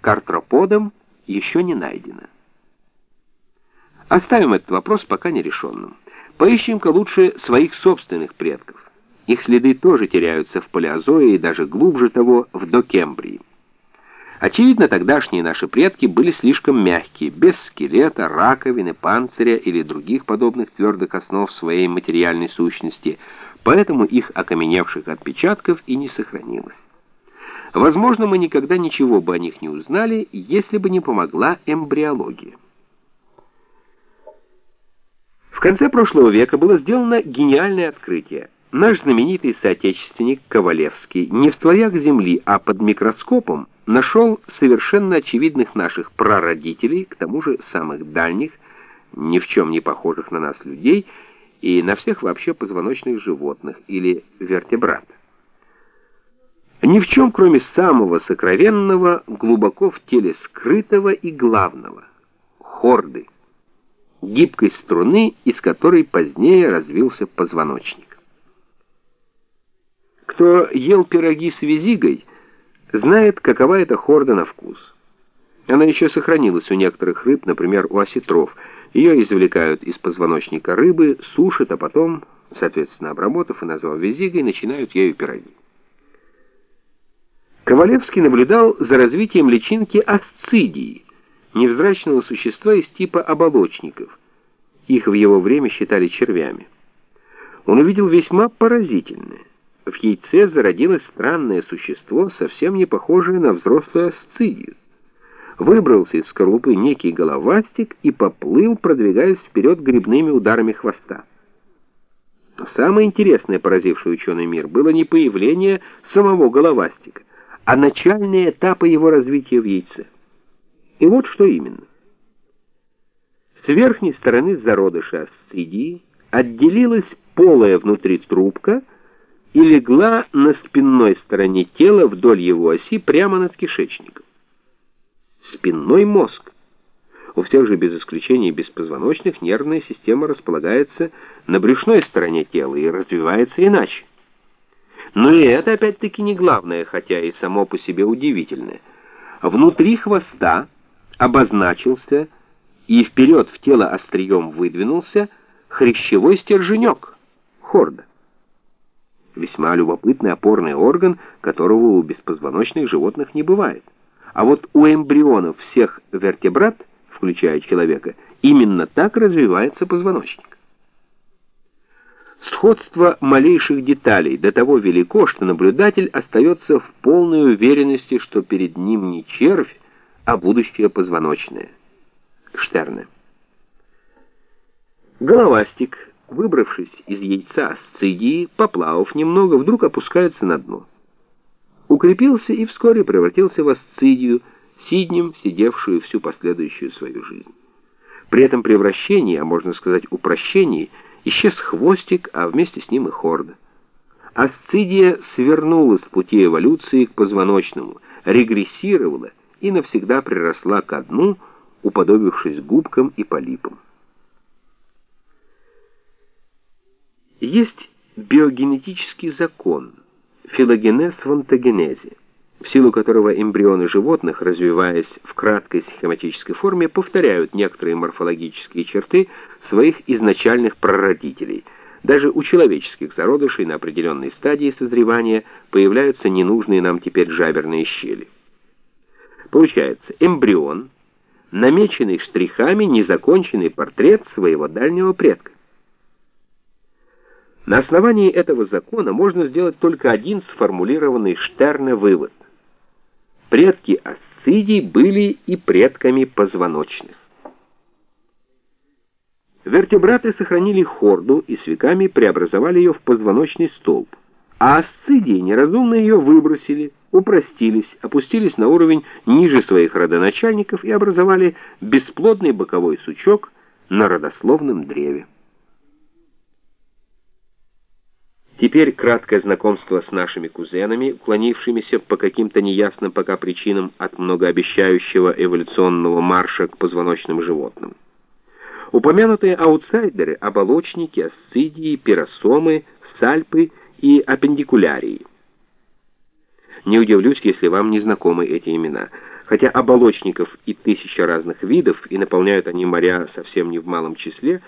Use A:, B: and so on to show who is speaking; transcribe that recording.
A: к артроподам еще не найдено. Оставим этот вопрос пока нерешенным. Поищем-ка лучше своих собственных предков. Их следы тоже теряются в палеозое и даже глубже того в докембрии. Очевидно, тогдашние наши предки были слишком мягкие, без скелета, раковины, панциря или других подобных твердых основ своей материальной сущности, поэтому их окаменевших отпечатков и не сохранилось. Возможно, мы никогда ничего бы о них не узнали, если бы не помогла эмбриология. В конце прошлого века было сделано гениальное открытие. Наш знаменитый соотечественник Ковалевский не в слоях земли, а под микроскопом нашел совершенно очевидных наших прародителей, к тому же самых дальних, ни в чем не похожих на нас людей, и на всех вообще позвоночных животных или вертебрат. Ни в чем, кроме самого сокровенного, глубоко в теле скрытого и главного — хорды, гибкой струны, из которой позднее развился позвоночник. Кто ел пироги с визигой, знает, какова эта хорда на вкус. Она еще сохранилась у некоторых рыб, например, у осетров. Ее извлекают из позвоночника рыбы, сушат, а потом, соответственно, обработав и назвав визигой, начинают ею пироги. Ковалевский наблюдал за развитием личинки асцидии, невзрачного существа из типа оболочников. Их в его время считали червями. Он увидел весьма поразительное. В яйце зародилось странное существо, совсем не похожее на взрослую асцидию. Выбрался из скорлупы некий головастик и поплыл, продвигаясь вперед грибными ударами хвоста. Но самое интересное, поразившее ученый мир, было не появление самого головастика, а начальные этапы его развития в яйце. И вот что именно. С верхней стороны зародыша асцидии отделилась полая внутри трубка и легла на спинной стороне тела вдоль его оси прямо над кишечником. Спинной мозг. У всех же без исключения беспозвоночных нервная система располагается на брюшной стороне тела и развивается иначе. Но и это опять-таки не главное, хотя и само по себе удивительное. Внутри хвоста обозначился и вперед в тело острием выдвинулся хрящевой стерженек, хорда. Весьма любопытный опорный орган, которого у беспозвоночных животных не бывает. А вот у эмбрионов всех вертебрат, включая человека, именно так развивается позвоночник. Сходство малейших деталей до того велико, что наблюдатель остается в полной уверенности, что перед ним не червь, а будущее позвоночное. Штерны. Головастик, выбравшись из яйца сцидии, поплавав немного, вдруг опускается на дно. Укрепился и вскоре превратился в асцидию, сиднем, сидевшую всю последующую свою жизнь. При этом превращении, а можно сказать упрощении, исчез хвостик, а вместе с ним и хорда. Асцидия свернула с пути эволюции к позвоночному, регрессировала и навсегда приросла ко дну, уподобившись губкам и полипам. Есть биогенетический закон, филогенез в онтогенезе, в силу которого эмбрионы животных, развиваясь в краткой схематической форме, повторяют некоторые морфологические черты своих изначальных прародителей. Даже у человеческих зародышей на определенной стадии созревания появляются ненужные нам теперь жаберные щели. Получается, эмбрион, намеченный штрихами незаконченный портрет своего дальнего предка. На основании этого закона можно сделать только один сформулированный Штерна вывод. Предки асцидий были и предками позвоночных. Вертебраты сохранили хорду и с веками преобразовали ее в позвоночный столб, а асцидии неразумно ее выбросили, упростились, опустились на уровень ниже своих родоначальников и образовали бесплодный боковой сучок на родословном древе. Теперь краткое знакомство с нашими кузенами, уклонившимися по каким-то неясным пока причинам от многообещающего эволюционного марша к позвоночным животным. Упомянутые аутсайдеры – оболочники, асцидии, пиросомы, сальпы и аппендикулярии. Не удивлюсь, если вам не знакомы эти имена – Хотя оболочников и тысяча разных видов, и наполняют они моря совсем не в малом числе,